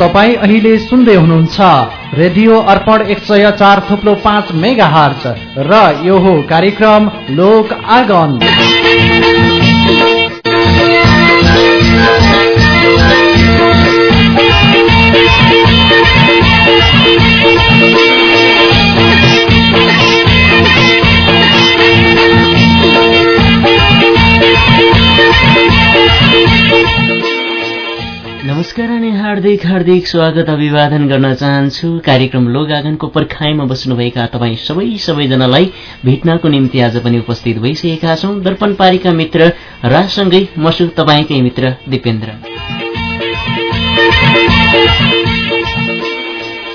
तपाईँ अहिले सुन्दै हुनुहुन्छ रेडियो अर्पण एक सय चार थुप्लो पाँच मेगा हर्च र यो हो कार्यक्रम लोक आगन। हार्दिक हार्दिक स्वागत अभिवादन गर्न चाहन्छु। कार्यक्रम लोगागनको पर्खाइमा बस्नुभएका तपाईँ सबै सबैजनालाई भेट्नको निम्ति आज पनि उपस्थित भइसकेका छौँ। दर्पण पारीका मित्र राजसँगै मसु तपाईँकै मित्र दिपेन्द्र।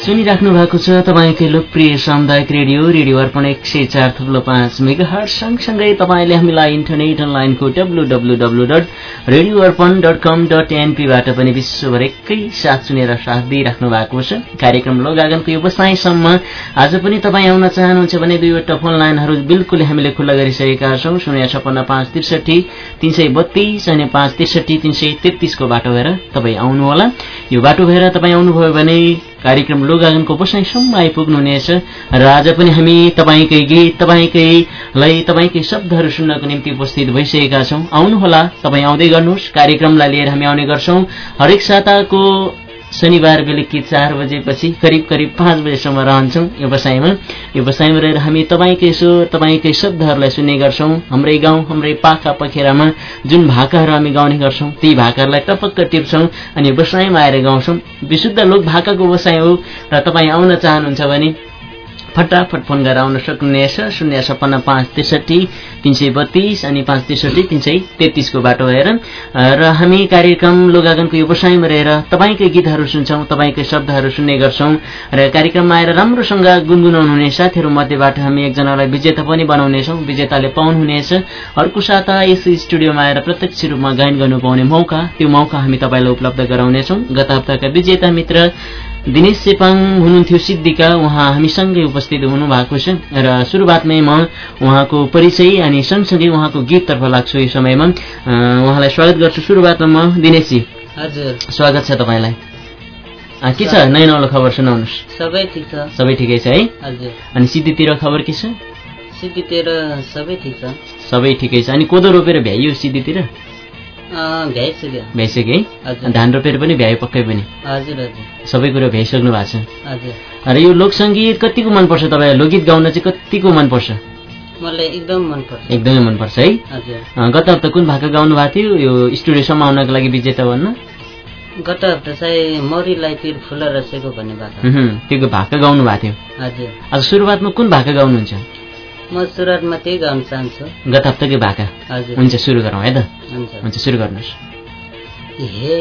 सुनिराख्नु भएको छ तपाईँकै लोकप्रिय सामुदायिक रेडियो रेडियो अर्पण एक सय चार थुप्लो पाँच मेगाहट सँगसँगै तपाईँले हामीलाई इन्टरनेट अनलाइनको W W W dot radio Arpan dot com dot एनपीबाट पनि विश्वभर एकै साथ सुनेर साथ दिइराख्नु भएको छ। कार्यक्रम लोगागनको व्यवसायसम्म आज पनि तपाईँ आउन चाहनुहुन्छ भने दुईवटा फोन लाइनहरू बिल्कुल हामीले खुल्ला गरिसकेका छौँ। शून्य छपन्न पाँच त्रिसठी तिन सय बत्तीस अनि पाँच त्रिसठी तिन सय तेत्तिसको बाटो भएर तपाईँ आउनुहोला। यो बाटो भएर तपाईँ आउनुभयो भने कार्यक्रम लोगागनको बसाइसम्म आइपुग्नुहुनेछ र आज पनि हामी तपाईँकै गीत तपाईँकै लय तपाईँकै शब्दहरू सुन्नको निम्ति उपस्थित भइसकेका छौँ। आउनुहोला तपाईँ आउँदै गर्नुहोस्। कार्यक्रमलाई लिएर हामी आउने गर्छौँ। हरेक साताको शनिबार बेलुकी चार बजेपछि करिब करिब पाँच बजेसम्म रहन्छौँ यो बसाइमा रहेर हामी तपाईँकै स्वर तपाईँकै शब्दहरूलाई सुन्ने गर्छौँ। हाम्रै गाउँ हाम्रै पाखा पखेरामा जुन भाकाहरू हामी गाउने गर्छौँ ती भाकाहरूलाई टपक्क टिप्छौँ अनि बसाइमा आएर गाउँछौँ। विशुद्ध लोक भाकाको बसाइ हो र तपाईँ आउन चाहनुहुन्छ भने फटाफट फोन गरेर आउन सक्नुहुनेछ शून्य छप्पन्न पाँच त्रिसठी तिन सय बत्तिस अनि पाँच त्रिसठी तिन सय तेत्तिसको बाटो भएर र हामी कार्यक्रम लोगागनको व्यवसायमा रहेर तपाईँकै गीतहरू सुन्छौँ तपाईँकै शब्दहरू सुन्ने गर्छौँ। र कार्यक्रममा आएर राम्रोसँग गुनगुनाउनु हुने साथीहरू मध्येबाट हामी एकजनालाई विजेता पनि बनाउनेछौँ विजेताले पाउनुहुनेछ। अर्को साता यस स्टुडियोमा आएर प्रत्यक्ष रूपमा गायन गर्नु पाउने मौका त्यो मौका हामी तपाईँलाई उपलब्ध गराउनेछौँ। गत हप्ताका विजेता मित्र दिनेश चेपाङ हुनुहुन्थ्यो सिद्धिका। उहाँ हामीसँगै उपस्थित हुनुभएको छ र सुरुवातमै म उहाँको परिचय अनि सँगसँगै उहाँको गीततर्फ लाग्छु यो समयमा। उहाँलाई स्वागत गर्छु। सुरुवातमा म दिनेशजी। हजुर। स्वागत छ तपाईँलाई। के छ? नयाँ नौलो खबर सुनाउनुहोस्। सबै ठिक छ। सबै ठिकै छ है? हजुर। अनि सिद्धितिर खबर के छ? सिटीतिर सबै ठिक छ। सबै ठिकै छ। अनि कोदो रोपेर भ्याइयो सिद्धितिर? भ्याइसक्यो। भ्याइसक्यो है धान रोपेर पनि भ्यायो पक्कै पनि? हजुर हजुर। सबै कुरो भ्याइसक्नु भएको छ। हजुर। र यो लोकसङ्गीत कतिको मनपर्छ तपाईँलाई लोकगीत गाउन चाहिँ कतिको मनपर्छ? मलाई एकदम मनपर्छ। एकदमै मनपर्छ है? गत हप्ता कुन भाका गाउनु भएको थियो? यो स्टुडियोसम्म आउनको लागि विजेता भन्न गत हप्ता चाहिँ मौरीलाई तिर फुल रसेको भन्ने। उहुँ, त्यो भाका गाउनु भएको थियो। हजुर। आज सुरुवातमा कुन भाका गाउनुहुन्छ? म सुरुवातमा त्यही गाउन चाहन्छु। गत हप्ताकै भाका हजुर। हुन्छ सुरु गरौँ है त? हुन्छ। हुन्छ सुरु गर्नुहोस्। हे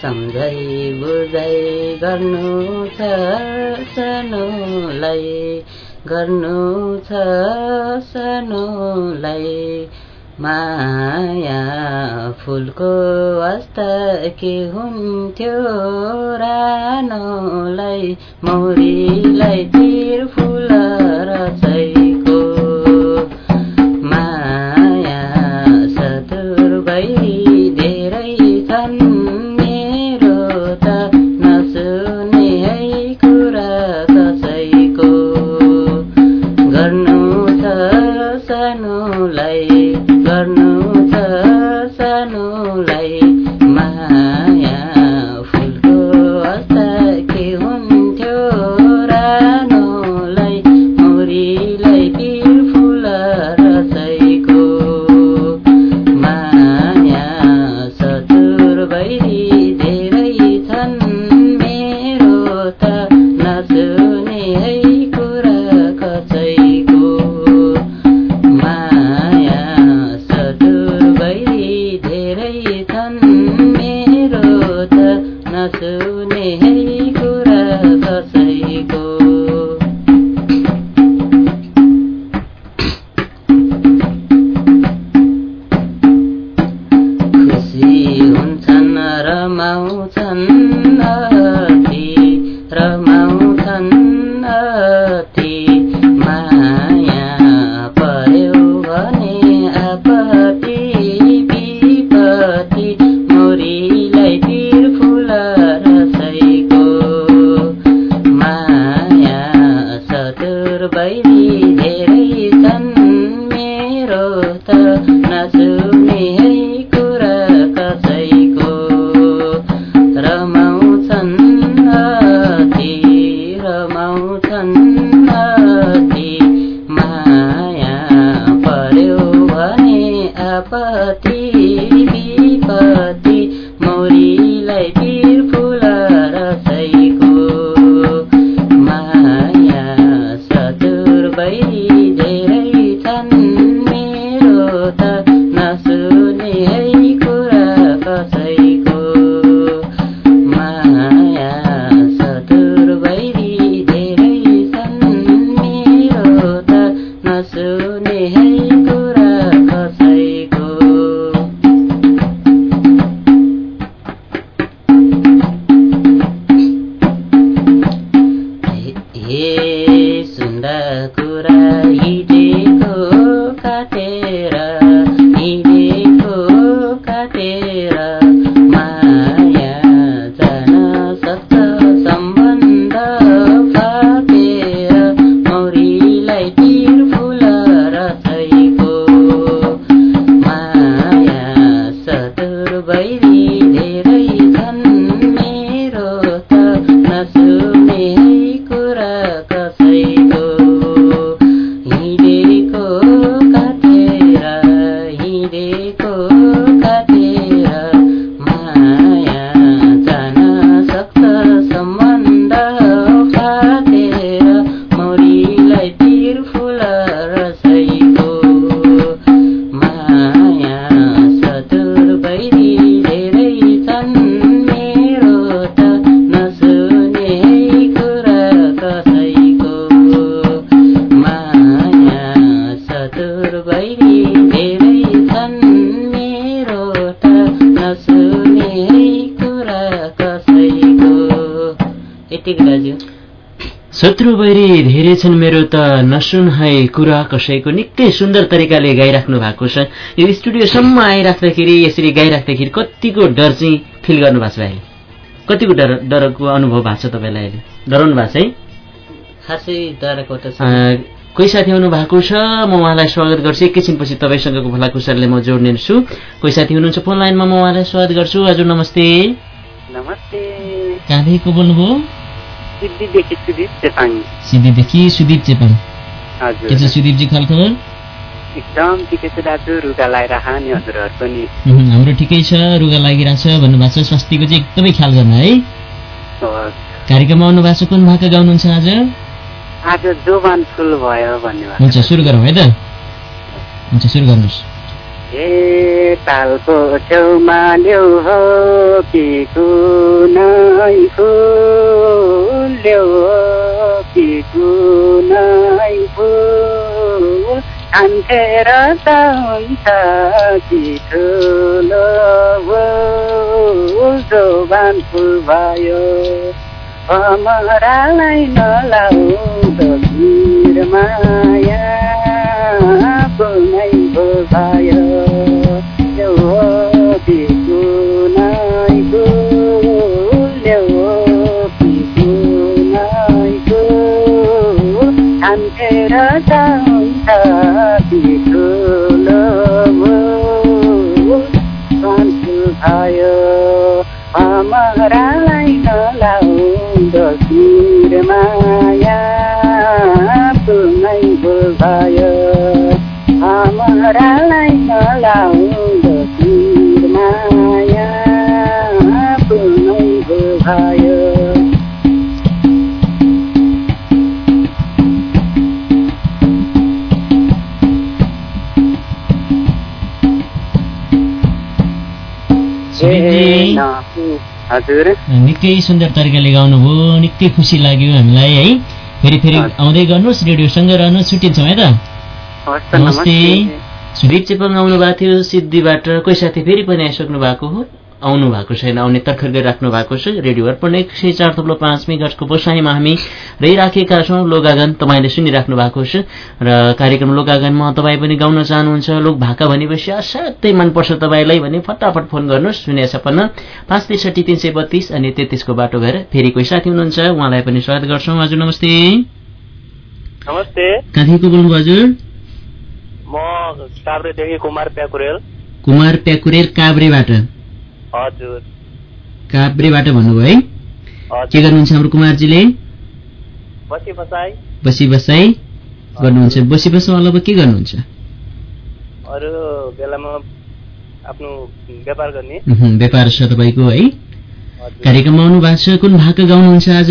सम्झाइ बुझाइ गर्नु छ सानोलाई। गर्नु छ सानोलाई। माया फुलको वास्ता के हुन्थ्यो रानोलाई मौरीलाई तिर फुल रसैको शत्रु बैरी धेरै छन् मेरो त नसुन है कुरा कसैको निकै सुन्दर तरिकाले गाइराख्नु भएको छ। यो स्टुडियोसम्म आइराख्दाखेरि यसरी गाइराख्दाखेरि कतिको डर चाहिँ फिल गर्नु भएको छ अहिले कतिको डर डरको अनुभव भएको छ तपाईँलाई? अहिले डराउनु भएको छ है? खासै डरेको त कोही साथी आउनु भएको छ? म उहाँलाई स्वागत गर्छु। एकैछिनपछि तपाईँसँगको भलाकुसारले म जोड्ने छु। कोही साथी हुनुहुन्छ फोन लाइनमा? म उहाँलाई स्वागत गर्छु। हजुर नमस्ते। नमस्ते। कहाँदेखिको बोल्नुभयो? सिद्धिदेखि सुदीप चेपाङ सिद्धिदेखि सुदीप चेपाङ हजुर के छ सुदीपजी खलखबर एकदम ठिकै छ दाजु रुगा लगाएर नि हजुरहरू पनि हाम्रो ठिकै छ रुगा लागिरहेछ भन्नुभएको छ स्वास्थ्यको चाहिँ एकदमै ख्याल गर्नु है। कार्यक्रममा आउनु भएको छ कुन भाका गाउनुहुन्छ आज? आज जोबान फुल भयो भन्ने हुन्छ सुरु गरौँ है त। हुन्छ सुरु गर्नुहोस्। ए तालको छेउमा ल्याउ हो कि कुनै फुल ल्याउ हो कि कुनै फुल? खान्थेर त हुन्छ कि ठुलो हो? जोबान फुल भयो भमरालाई नलाउँदो भिर माया कुनै भयो? भयो अमरालाई नलाउँदो भिर माया कुनै भयो अमरालाई नलाउँदो हजुर। निकै सुन्दर तरिकाले गाउनुभयो निकै खुसी लाग्यो हामीलाई है। फेरि फेरि। आउँदै गर्नुहोस् रेडियोसँगै रहनुहोस् छुट्टिन्छौँ है त। नमस्ते। सुदीप चेपाङ आउनु भएको थियो सिद्धिबाट कोही साथी फेरि पनि आइसक्नु भएको हो। आउनु भएको छैन आउने तर्खर गरिराख्नु भएको छ। रेडियो अर्पण एक सय चार थप्लो पाँच मेघटको बसाइमा हामी रहिराखेका छौँ। लोगागन तपाईँले सुनिराख्नु भएको छ र कार्यक्रम लोगागनमा तपाईँ पनि गाउन चाहनुहुन्छ। लोक भाका भनेपछि असाध्यै मनपर्छ तपाईँलाई भने फटाफट फोन गर्नुहोस्। शून्य छप्पन्न पाँच त्रिसठी तिन सय बत्तिस अनि तेत्तिसको बाटो भएर फेरि कोही साथी हुनुहुन्छ उहाँलाई पनि स्वागत गर्छौँ। हजुर नमस्ते। नमस्ते। बोल्नुभयो हजुर? म काभ्रेदेखि कुमार प्याकुरेल। कुमार प्याकुरेर काभ्रेबाट। हजुर। काभ्रेबाट भन्नुभयो है? के गर्नुहुन्छ हाम्रो कुमारजीले? बसी बसाई। बसी बसाई गर्नुहुन्छ। बसी बसाउ अलावा के गर्नुहुन्छ? अरू बेलामा आफ्नो व्यापार गर्ने। व्यापार छ तपाईँको है कार्यक्रममा आउनु भएको छ। कुन भाका गाउनुहुन्छ आज?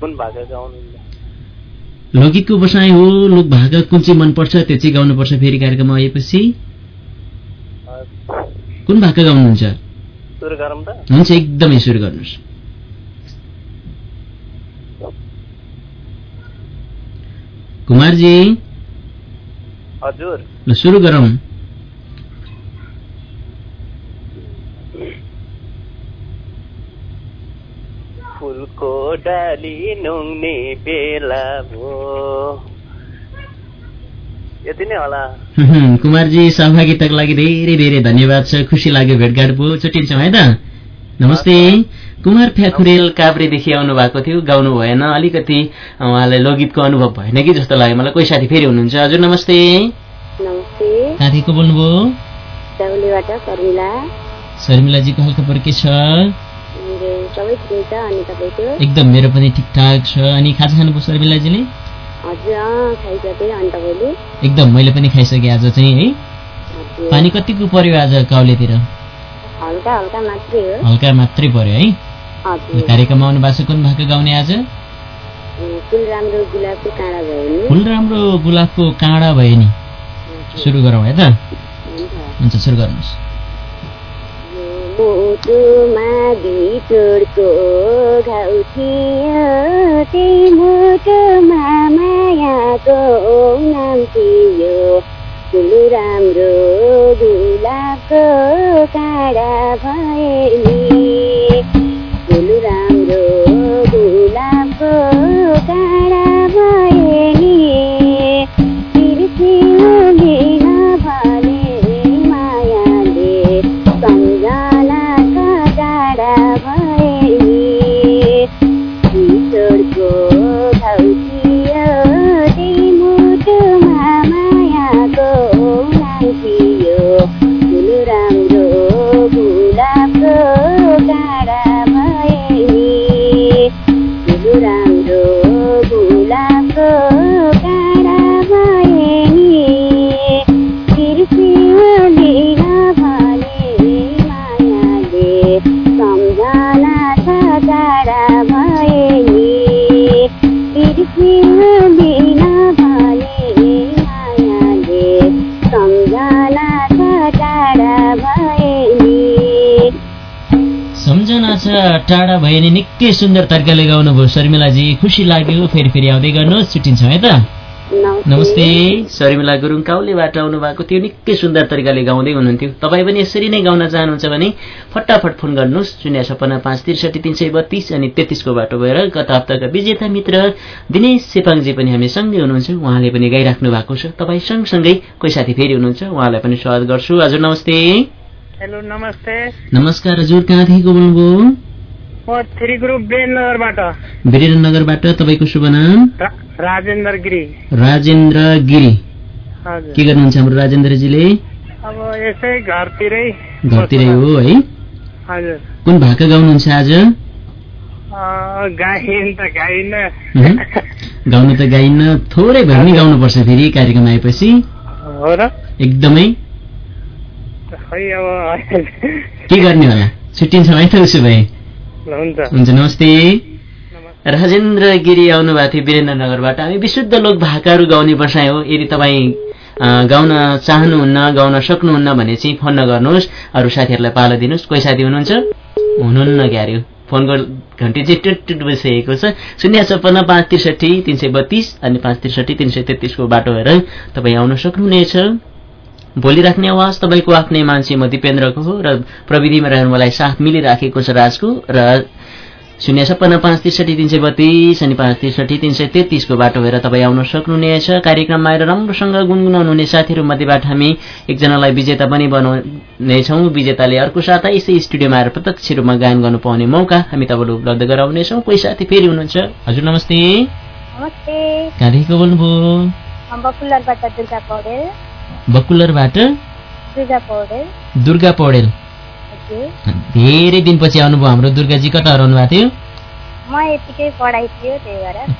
कुन भाका गाउनु लोकगीतको बसाइ हो लोक भाका कुन चाहिँ मनपर्छ त्यो चाहिँ गाउनुपर्छ फेरि कार्यक्रममा आएपछि? कुन भाका गाउनुहुन्छ? हुन्छ एकदमै सुरु गर्नुहोस्। कुमारजी? हजुर। ल सुरु गरौँ। फुलको डाली नुङ्ने बेला भो। यति नै होला। कुमारजी सहभागिताको लागि धेरै धेरै धन्यवाद छ। खुसी लाग्यो भेटघाट भयो। छुट्टिन्छौँ है त? नमस्ते। कुमार फ्याखुरेल काभ्रेदेखि आउनु भएको थियो। गाउनु भएन। अलिकति उहाँलाई लोकगीतको अनुभव भएन कि जस्तो लाग्यो। मलाई कोही साथी फेरि हुनुहुन्छ। हजुर नमस्ते। नमस्ते। साथीको बोल्नुभयो। शर्मिलाजीको हालखबर के छ? एकदम मेरो पनि ठिकठाक छ। अनि खाजा खानुभयो शर्मिलाजीले एकदम मैले पनि खाइसकेँ आज चाहिँ है। पानी कतिको पर्यो आज काउलेतिर? हल्का मात्रै पर्यो है। कार्यक्रममा आउनु भएको छ कुन भाका गाउने आज? फुल राम्रो गुलाबको काँडा भयो नि। सुरु गरौँ है त? हुन्छ। सुरु गर्नुहोस् मुटुमा भितरको घाउ थियो त्यही मुटुमा मायाको नाम थियो। फुल राम्रो गुलाबको काँडा भए नि फुल राम्रो गुलाबको काँडा भए निकै सुन्दर तरिकाले गाउनुभयो शर्मिलाजी? खुसी लाग्यो फेरि फेरि आउँदै गर्नुहोस् छुट्टिन्छौँ है त। नमस्ते। शर्मिला गुरुङ काउलेबाट आउनु भएको थियो निकै सुन्दर तरिकाले गाउँदै हुनुहुन्थ्यो। तपाईँ पनि यसरी नै गाउन चाहनुहुन्छ भने फटाफट फोन गर्नुहोस् शून्य छपन्न पाँच त्रिसठी तिन सय बत्तिस अनि तेत्तिसको बाटो गएर गत हप्ताका विजेता मित्र दिनेश सेपाङजी पनि हामी सँगै हुनुहुन्छ। उहाँले पनि गाइराख्नु भएको छ। तपाईँ सँगसँगै कोही साथी फेरि हुनुहुन्छ। उहाँलाई पनि स्वागत गर्छु। हजुर नमस्ते। हेलो नमस्ते। नमस्कार हजुर। कहाँदेखिको बोल्नुभयो? वीरेन्द्रनगरबाट तपाईँको शुभ नाम? राजेन्द्र गिरी। राजेन्द्र गिरी। के गर्नुहुन्छ हाम्रो राजेन्द्रजीले? अब यसै घरतिरै घरतिरै हो है। हजुर। कुन भाका गाउनुहुन्छ आज। गाउनु त गाइन्न थोरै भए पनि गाउनुपर्छ फेरि कार्यक्रम आएपछि। हो र। एकदमै। के गर्ने होला? छुट्टिन्छौँ है त उसो भए हुन्छ। नमस्ते। राजेन्द्र गिरी आउनु भएको थियो वीरेन्द्रनगरबाट। हामी विशुद्ध लोक भाकाहरू गाउने बसाइ हो। यदि तपाईँ गाउन चाहनुहुन्न गाउन सक्नुहुन्न भने चाहिँ फोन नगर्नुहोस्। अरू साथीहरूलाई पालो दिनुहोस्। कोही साथी हुनुहुन्छ? हुनुहुन्न क्यारे फोनको घन्टी चाहिँ टुट टुट बसिसकेको छ। शून्य छप्पन्न पाँच त्रिसठी तिन सय बत्तिस अनि पाँच त्रिसठी तिन सय तेत्तिसको बाटो भएर तपाईँ आउन सक्नुहुनेछ। बोलिराख्ने आवाज तपाईँको आफ्नै मान्छे म दिपेन्द्रको हो र प्रविधिमा रहेर मलाई साथ मिलिराखेको छ राजको र शून्य छप्पन्न पाँच त्रिसठी तिन सय बत्तिस अनि पाँच त्रिसठी तिन सय तेत्तिसको बाटो भएर तपाईँ आउन सक्नुहुनेछ। कार्यक्रममा आएर राम्रोसँग गुनगुनाउनु हुने साथीहरू मध्येबाट हामी एकजनालाई विजेता पनि बनाउनेछौँ। विजेताले अर्को साता यसै स्टुडियोमा आएर प्रत्यक्ष रूपमा गायन गर्नु पाउने मौका हामी तपाईँलाई उपलब्ध गराउनेछौँ। कोही साथी फेरि हुनुहुन्छ? हजुर नमस्ते। बोल्नुभयो? बकुलरबाट दुर्गा पौडेल धेरै दिनपछि आउनुभयो हाम्रो दुर्गाजी कता हराउनु भएको थियो?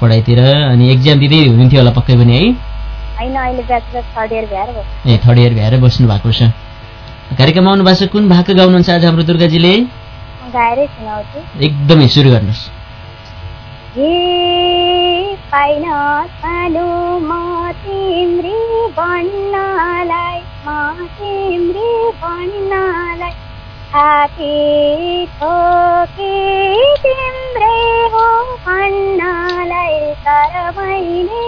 पढाइतिर अनि एक्जाम दिँदै हुनुहुन्थ्यो होला पक्कै पनि है? ए थर्ड इयर भएर बस्नु भएको छ। कार्यक्रममा आउनु भएको छ कुन भाका गाउनुहुन्छ आज हाम्रो दुर्गाजीले? एकदमै सुरु गर्नुहोस्। हे पाइन सानो म तिम्री बन्नलाई म तिम्री बन्नलाई छाती ठोकी तिम्रै हो भन्नलाई तर मैले।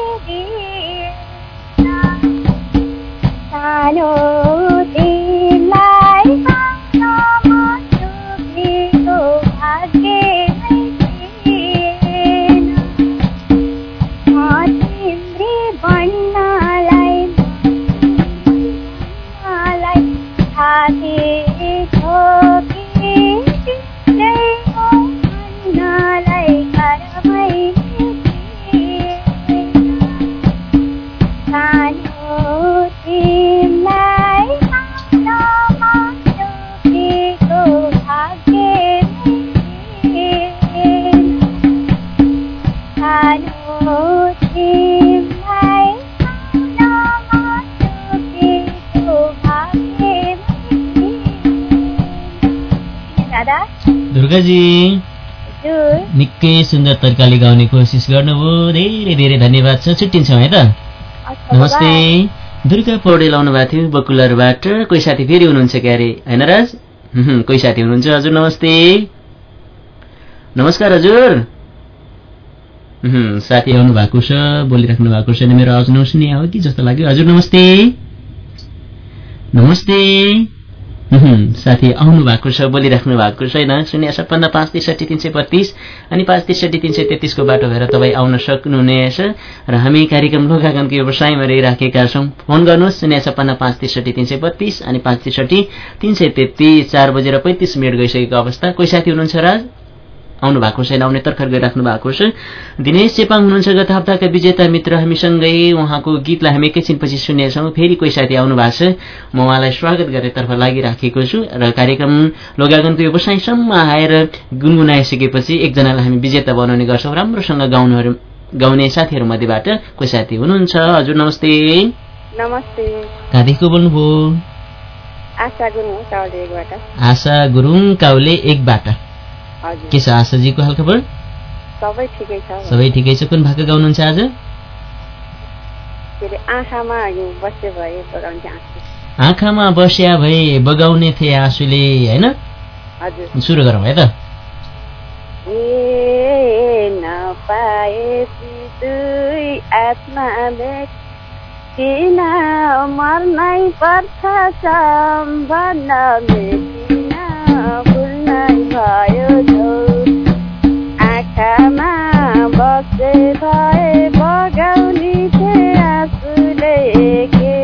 सानो हजुर। निकै सुन्दर तरिकाले गाउने कोसिस गर्नुभयो। धेरै धेरै धन्यवाद छ छुट्टिन्छौँ है त। नमस्ते। दुर्गा पौडेल आउनु भएको थियो बकुलरबाट कोही साथी फेरि हुनुहुन्छ क्यारे? होइन राज? कोही साथी हुनुहुन्छ? हजुर नमस्ते। नमस्कार हजुर। साथी आउनु भएको छ बोलिराख्नु भएको छैन मेरो आवाज नसुने हो कि जस्तो लाग्यो। हजुर नमस्ते। नमस्ते। साथी आउनु भएको छ बोलिराख्नु भएको छैन। शून्य सपन्न पाँच त्रिसठी तिन सय बत्तिस। अनि पाँच त्रिसठी तिन सय तेत्तिसको बाटो भएर तपाईँ आउन सक्नुहुनेछ। र हामी कार्यक्रम लोकागनको व्यवसायमा रहिराखेका छौँ। फोन गर्नुहोस् शून्य सपन्न पाँच त्रिसठी तिन सय बत्तिस। अनि पाँच त्रिसठी तिन सय तेत्तिस। चार बजेर पैँतिस मिनट गइसकेको अवस्था। कोही साथी हुनुहुन्छ राज? आउनु भएको छैन आउने तर्खर गरिराख्नु भएको छ। दिनेश चेपाङ हुनुहुन्छ गत हप्ताका विजेता मित्र हामीसँगै उहाँको गीतलाई हामी एकैछिनपछि सुन्नेछौँ। फेरि कोही साथी आउनु भएको छ। म उहाँलाई स्वागत गरेतर्फ लागिराखेको छु र कार्यक्रम लोगागनको व्यवसायसम्म आएर गुनगुनाइसकेपछि एकजनालाई हामी विजेता बनाउने गर्छौँ। राम्रोसँग गाउनेहरू गाउने साथीहरू मध्येबाट कोही साथी हुनुहुन्छ? हजुर नमस्ते। नमस्ते। बोल्नुभयो? आशा गुरुङ काउलेबाट आशा गुरुङ काउले एकबाट। के छ आशाजीको हालखबर? सबै ठिकै छ। सबै ठिकै छ। कुन भाका गाउनुहुन्छ आज? आँखामा बस्या भए बगाउने थिए आँसुले होइन? सुरु गरौँ है त। किन मर्नै पर्छ सम्बन्ध मेटिन? भुल्नै भयो झौ आँखामा बसे भए बगाउने थिए आँसुले के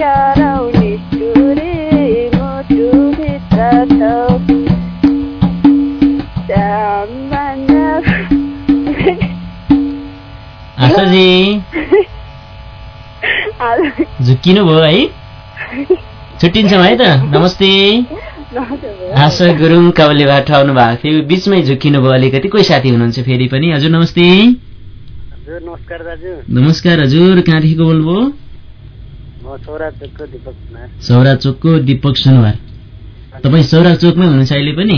गरौ निष्ठुरी मुटुभित्र छौ आशाजी झुक्किनु भयो है छुट्टिन्छौँ है त नमस्ते आशा गुरुङ काउलेबाट आउनु भएको थियो। बिचमै झुक्किनु भयो अलिकति। कोही साथी हुनुहुन्छ फेरि पनि? हजुर नमस्ते। नमस्कार दाजु। नमस्कार हजुर। कहाँदेखिको बोल्नुभयो? सौरा चोकको दिपक सुनवार तपाईँ सौरा चोकमै हुनुहुन्छ अहिले पनि?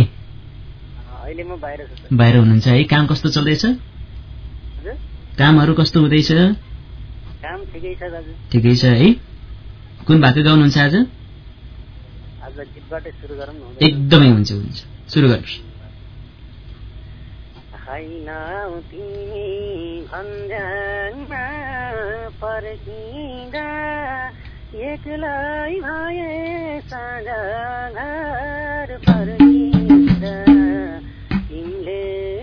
बाहिर हुनुहुन्छ है। काम कस्तो चल्दैछ? कामहरू कस्तो हुँदैछ? ठिकै छ है। कुन भाका गाउनुहुन्छ आज आज गीतबाटै सुरु गरौँ न हुँदैन? एकदमै हुन्छ हुन्छ सुरु गर्नुहोस् होइन तिमी भन्ज्याङमा पर्खिँदा एक्लै भए साँझ घर फर्किँदा तिमीले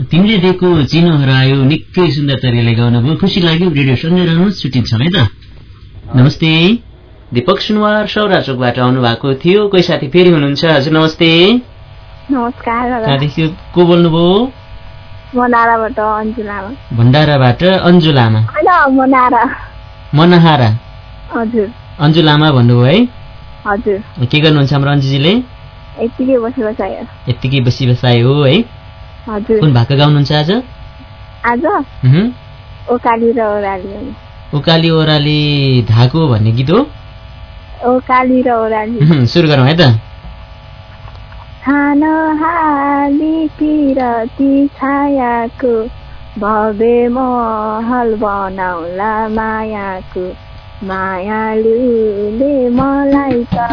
तिमीले दिएको चिनो हरायो निकै सुन्दर तरिकाले गाउनुभयो खुसी लाग्यो। रेडियो सँगै रहनुहोस् छुट्टिन्छौँ है त। नमस्ते। दिपक सुनवार सौरा चोकबाट आउनु भएको थियो। कोही साथी फेरि हुनुहुन्छ? हजुर नमस्ते। नमस्कार को बोल्नुभयो? भण्डाराबाट अन्जु लामा मनहारा। अन्जु लामा भन्नुभयो है? हजुर। के गर्नुहुन्छ हाम्रो अन्जुजीले? यत्तिकै बसी बसायो यत्तिकै बसी बसाए हो है? कुन भाका गाउनुहुन्छ आज? आज। ओकाली र ओराली हो। उकाली ओह्राली धाको भन्ने गीत हो? ओकाली र ओराली। सुरु गरौँ है त। खान हाली किरती छायाको भव्य महल बनाउला मायाको। मायालुले मलाई त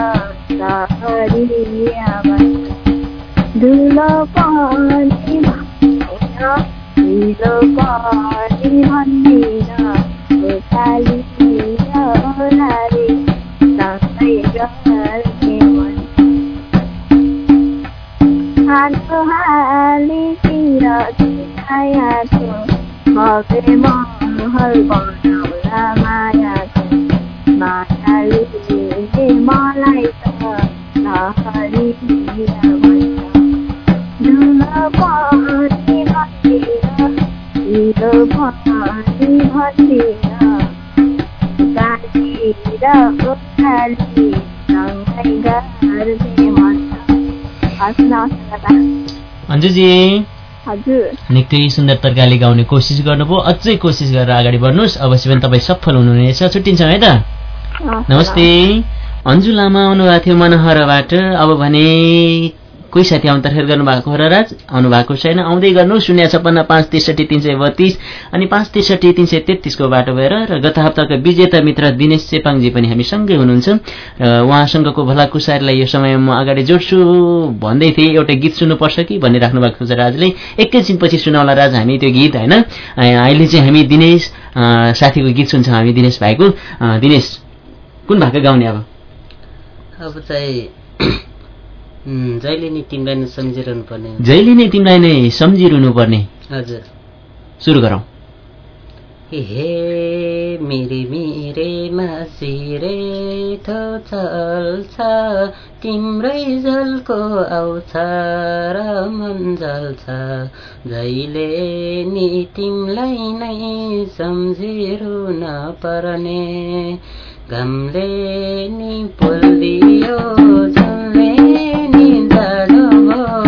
धुलो पनि ढिलो पनि भन्दिन र सँगै मन हालो हालीतिर छायाको भव्य महल बनाउला र सँगै मन अन्जुजी। हजुर। निकै सुन्दर तरिकाले गाउने कोसिस गर्नुभयो। अझै कोसिस गरेर अगाडि बढ्नुहोस्। अवश्य पनि तपाईँ सफल हुनुहुनेछ। छुट्टिन्छौँ है त? नमस्ते। अन्जु लामा आउनुभएको थियो मनोहरबाट। अब भने कोही साथी आउनु तर्खेर गर्नुभएको हो र राज? आउनु भएको छैन। आउँदै गर्नु। शून्य छप्पन्न पाँच त्रिसठी तिन सय बत्तिस अनि पाँच त्रिसठी तिन सय तेत्तिसको बाटो भएर र गत हप्ताको विजेता मित्र दिनेश चेपाङजी पनि हामी सँगै हुनुहुन्छ। र उहाँसँगको भलाकुसारीलाई यो समयमा म अगाडि जोड्छु। भन्दै थिएँ एउटा गीत सुन्नुपर्छ कि भन्ने राख्नु भएको छ राजले। एकैछिनपछि सुनाउला राज हामी त्यो गीत होइन? अहिले चाहिँ हामी दिनेश साथीको गीत सुन्छौँ हामी दिनेश भाइको। दिनेश कुन भाका गाउने अब? अब चाहिँ जहिले नि तिमीलाई नै सम्झिरहनु पर्ने। जहिले नै तिमीलाई नै सम्झिरहनु पर्ने हजुर। सुरु गरौँ। हे मेरे मेरे मासिरे थो चल्छ तिम्रै जलको आउँछ र मन जल्छ जहिले नि तिमीलाई नै सम्झिरुन पर्ने घामले नि पोलिदियो झुलले नि जाडो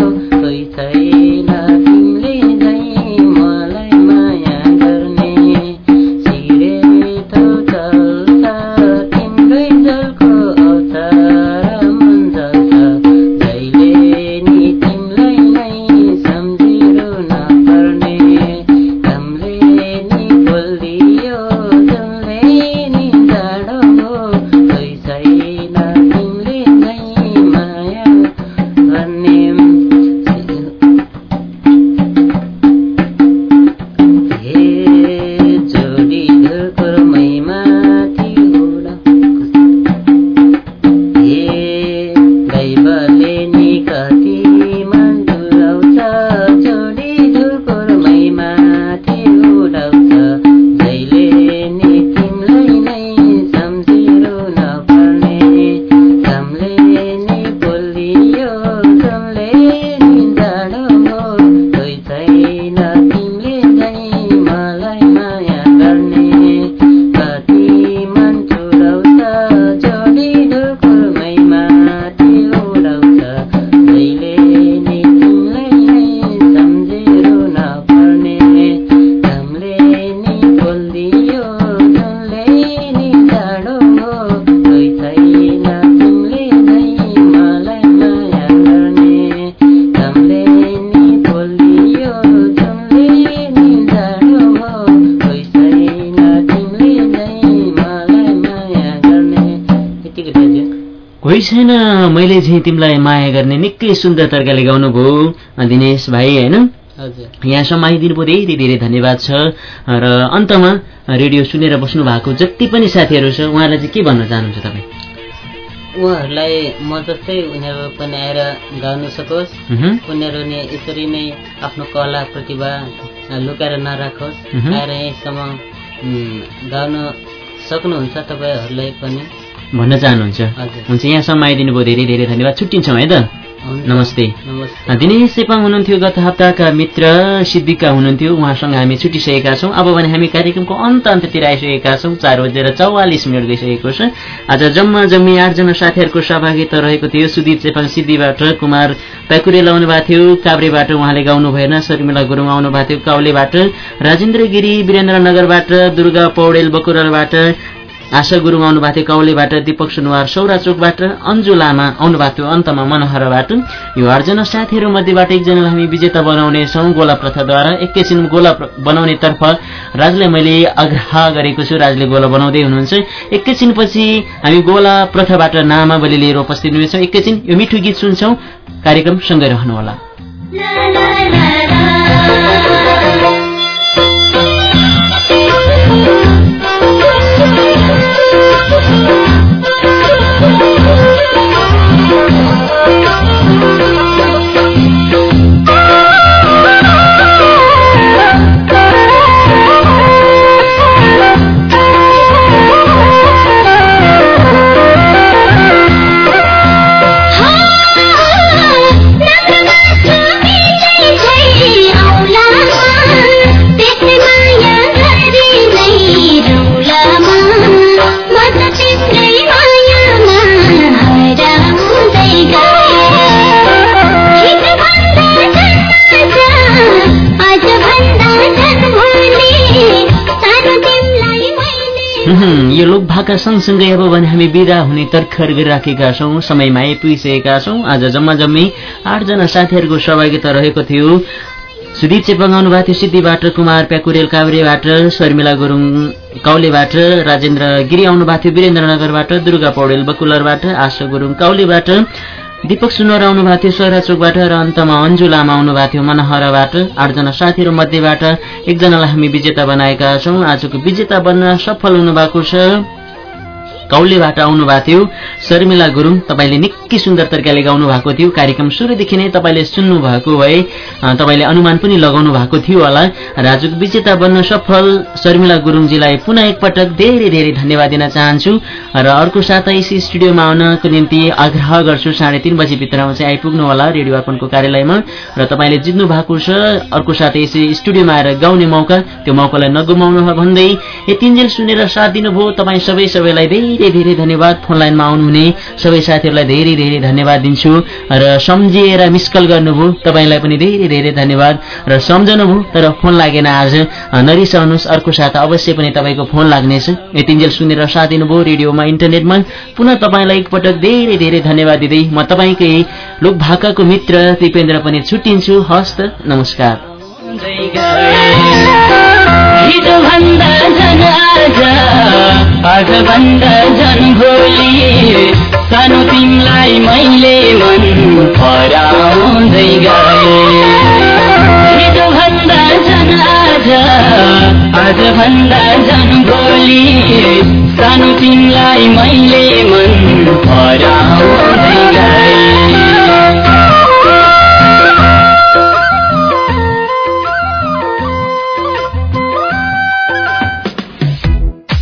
मैले चाहिँ तिमीलाई माया गर्ने निकै सुन्दर तरिकाले गाउनुभयो दिनेश भाइ होइन? हजुर। यहाँसम्म आइदिनु भयो धेरै धेरै धन्यवाद छ। र अन्तमा रेडियो सुनेर बस्नु भएको जति पनि साथीहरू छ उहाँलाई चाहिँ के भन्न चाहनुहुन्छ तपाईँ? उहाँहरूलाई म जस्तै उनीहरू पनि आएर गाउन सकोस्। उनीहरू नै यसरी नै आफ्नो कला प्रतिभा लुकाएर नराखोस्। आएर यहीँसम्म गाउन सक्नुहुन्छ तपाईँहरूलाई पनि। भन्न चाहनुहुन्छ। हुन्छ यहाँसम्म आइदिनु भयो धेरै धेरै धन्यवाद। छुट्टिन्छौँ है त। नमस्ते। दिनेश चेपाङ हुनुहुन्थ्यो गत हप्ताका मित्र सिद्धिका हुनुहुन्थ्यो। उहाँसँग हामी छुटिसकेका छौँ। अब भने हामी कार्यक्रमको अन्त अन्ततिर आइसकेका छौँ। चार बजेर चौवालिस मिनट गइसकेको छ। आज जम्मा जम्मी आठजना साथीहरूको सहभागिता रहेको थियो। सुदीप चेपाङ सिद्धिबाट कुमार प्याकुरेल आउनु भएको थियो। काभ्रेबाट उहाँले गाउनु भएन। शर्मिला गुरुङ आउनु भएको थियो। काउलेबाट राजेन्द्र गिरी वीरेन्द्रनगरबाट दुर्गा पौडेल बकुरलबाट आशा गुरुङ आउनु भएको थियो काउलेबाट दीपक सुनवार सौरा चोकबाट अन्जु लामा आउनु भएको थियो अन्तमा मनोहरबाट यो आठजना साथीहरू मध्येबाट एकजनालाई हामी विजेता बनाउनेछौँ गोला प्रथाद्वारा एकैछिन गोला बनाउनेतर्फ राजलाई मैले आग्रह गरेको छु राजले गोला बनाउँदै हुनुहुन्छ। एकैछिनपछि हामी गोला प्रथाबाट नामावली लिएर उपस्थित हुनेछौँ। एकैछिन यो मिठो गीत सुन्छौँ। कार्यक्रम सँगै रहनुहोला। भाका सँगसँगै अब भने हामी बिदा हुने तर्खर गरिराखेका छौँ। समयमा आइपुगिसकेका छौँ। आज जम्मा जम्मी आठजना साथीहरूको सहभागिता रहेको थियो। सुदीप चेपाङ आउनु भएको थियो सिद्धिबाट कुमार प्याकुरेल काभ्रेबाट शर्मिला गुरुङ काउलेबाट राजेन्द्र गिरी आउनु भएको थियो वीरेन्द्रनगरबाट दुर्गा पौडेल बकुलरबाट आशा गुरुङ काउलेबाट दीपक सुनवर आउनु भएको थियो सोरा चोकबाट र अन्तमा अन्जु लामा आउनु भएको थियो मनहराबाट आठजना साथीहरू मध्येबाट। एकजनालाई हामी विजेता बनाएका छौँ। आजको विजेता बन्न सफल हुनुभएको छ। कौलेबाट आउनु भएको थियो। शर्मिला गुरुङ तपाईँले निकै सुन्दर तरिकाले गाउनु भएको थियो। कार्यक्रम सुरुदेखि नै तपाईँले सुन्नु भएको भए तपाईँले अनुमान पनि लगाउनु भएको थियो होला। र आजको विजेता बन्न सफल शर्मिला गुरुङजीलाई पुनः एकपटक धेरै धेरै धन्यवाद दिन चाहन्छु। र अर्को साता यस स्टुडियोमा आउनको निम्ति आग्रह गर्छु साढे तिन बजीभित्रमा चाहिँ आइपुग्नु होला रेडियो अर्पणको कार्यालयमा। र तपाईँले जित्नु भएको छ अर्को साथै यस स्टुडियोमा आएर गाउने मौका त्यो मौकालाई नगुमाउनु भन्दै। यतिन्जेल सुनेर साथ दिनुभयो। तपाईँ सबै सबैलाई धेरै धेरै धन्यवाद फोन लाइनमा आउनुहुने। सबै साथीहरूलाई धेरै धेरै धन्यवाद दिन्छु। र सम्झिएर मिस कल गर्नुभयो तपाईँलाई पनि धेरै धेरै धन्यवाद। र सम्झनुभयो तर फोन लागेन आज। नरिसाउनुहोस् अर्को साथ अवश्य पनि तपाईँको फोन लाग्नेछ। यतिन्जेल सुनेर साथ दिनुभयो रेडियोमा इन्टरनेटमा। पुनः तपाईँलाई एकपटक धेरै धेरै धन्यवाद दिँदै म तपाईँकै लोक भाकाको मित्र दिपेन्द्र पनि छुट्टिन्छु। हस्त नमस्कार। हिजो भन्दा झन् आज आज भन्दा झन् भोलि। सानो तिमीलाई मैले मन पराउँदै गए। हिजो भन्दा झन् आज आज भन्दा झन् भोलि। सानो तिमीलाई मैले मन पराउँदै गए।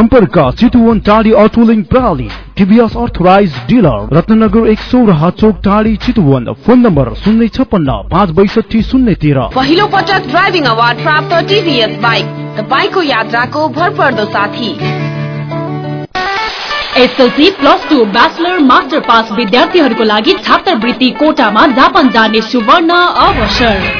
सम्पर्क चितुवन टाढी अटोलिङ प्रणाली टिभीएस अर्थराइज डिलर रत्नगर एक सौराहा चोक टाढी चितुवन फोन नम्बर शून्य छप्पन्न पाँच बैसठी शून्य तेह्र। पहिलो पटक ड्राइभिङ अवार्ड प्राप्त टिभीएस बाइक तपाईँको यात्राको भरपर्दो साथी। SLC plus two bachelor master pass विद्यार्थीहरूको लागि छात्रवृत्ति कोटामा जापान जाने सुवर्ण अवसर।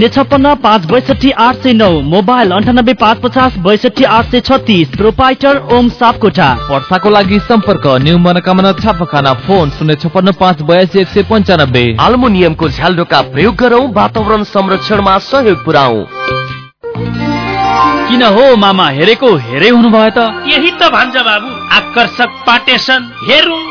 शून्य छप्पन्न पाँच बैसठी आठ सय नौ मोबाइल अन्ठानब्बे पाँच पचास बैसठी आठ सय छत्तिस प्रोपाइटर ओम सापकोटा वर्षाको लागि सम्पर्क न्यू मनोकामना छापाखाना फोन शून्य छप्पन्न पाँच बयासी एक सय पन्चानब्बे। आल्मुनियमको झ्यालडोका प्रयोग गरौँ वातावरण संरक्षणमा सहयोग पुऱ्याउ किन हो मामा हेरेको हेरे हुनुभयो त? यही त भन्छ बाबु आकर्षक पाटेसन हेरौँ।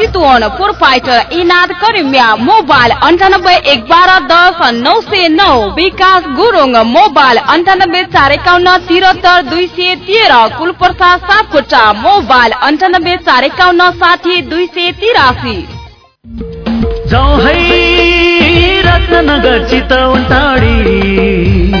चितवन प्रोपाइटर इनाद करिमिया मोबाइल अन्ठानब्बे एक बाह्र दस नौ सय नौ विकास गुरुङ मोबाइल अन्ठानब्बे चार एकाउन्न तिहत्तर दुई सय तेह्र। कुलप्रसाद सापकोटा मोबाइल अन्ठानब्बे चार एकाउन्न साठी दुई सय तिरासी। रत्नगर चितवन टाढी।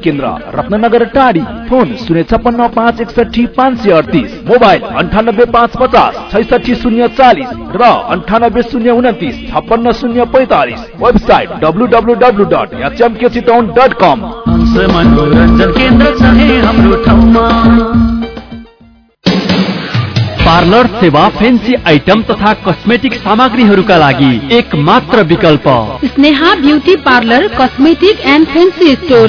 केन्द्र रत्नगर टाढी। फोन शून्य छप्पन्न पाँच एकसठी पाँच सय अडतिस। मोबाइल अन्ठानब्बे पाँच पचास छैसठी शून्य चालिस र अन्ठानब्बे शून्य उन्तिस छप्पन्न शून्य पैतालिस। Website W W W dot HMK Chitaun dot com. Hans मनोरञ्जन केन्द्र छ हाम्रो ठाउँमा। पार्लर सेवा फेन्सी आइटम तथा कस्मेटिक सामग्रीहरूका लागि एक मात्र विकल्प। Sneha beauty parlour cosmetic and fancy store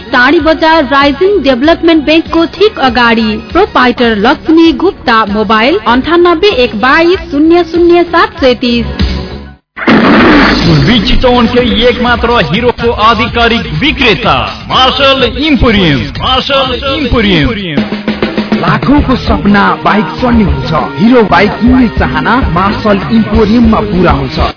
टाढी बजार राइजिङ डेभलपमेन्ट ब्याङ्कको ठिक अगाडि। प्रोपाइटर लक्ष्मी गुप्ता मोबाइल अन्ठानब्बे एक बाइस शून्य शून्य सात सैतिस। पूर्वी चितवन के एक मात्र हिरोको आधिकारिक विक्रेता मार्शल इम्पोरियम। Marshal Emporium. लाखौंको सपना बाइक चढ्ने हुन्छ हिरो बाइक किन्ने चाहना मार्शल इम्पोरियममा पुरा हुन्छ।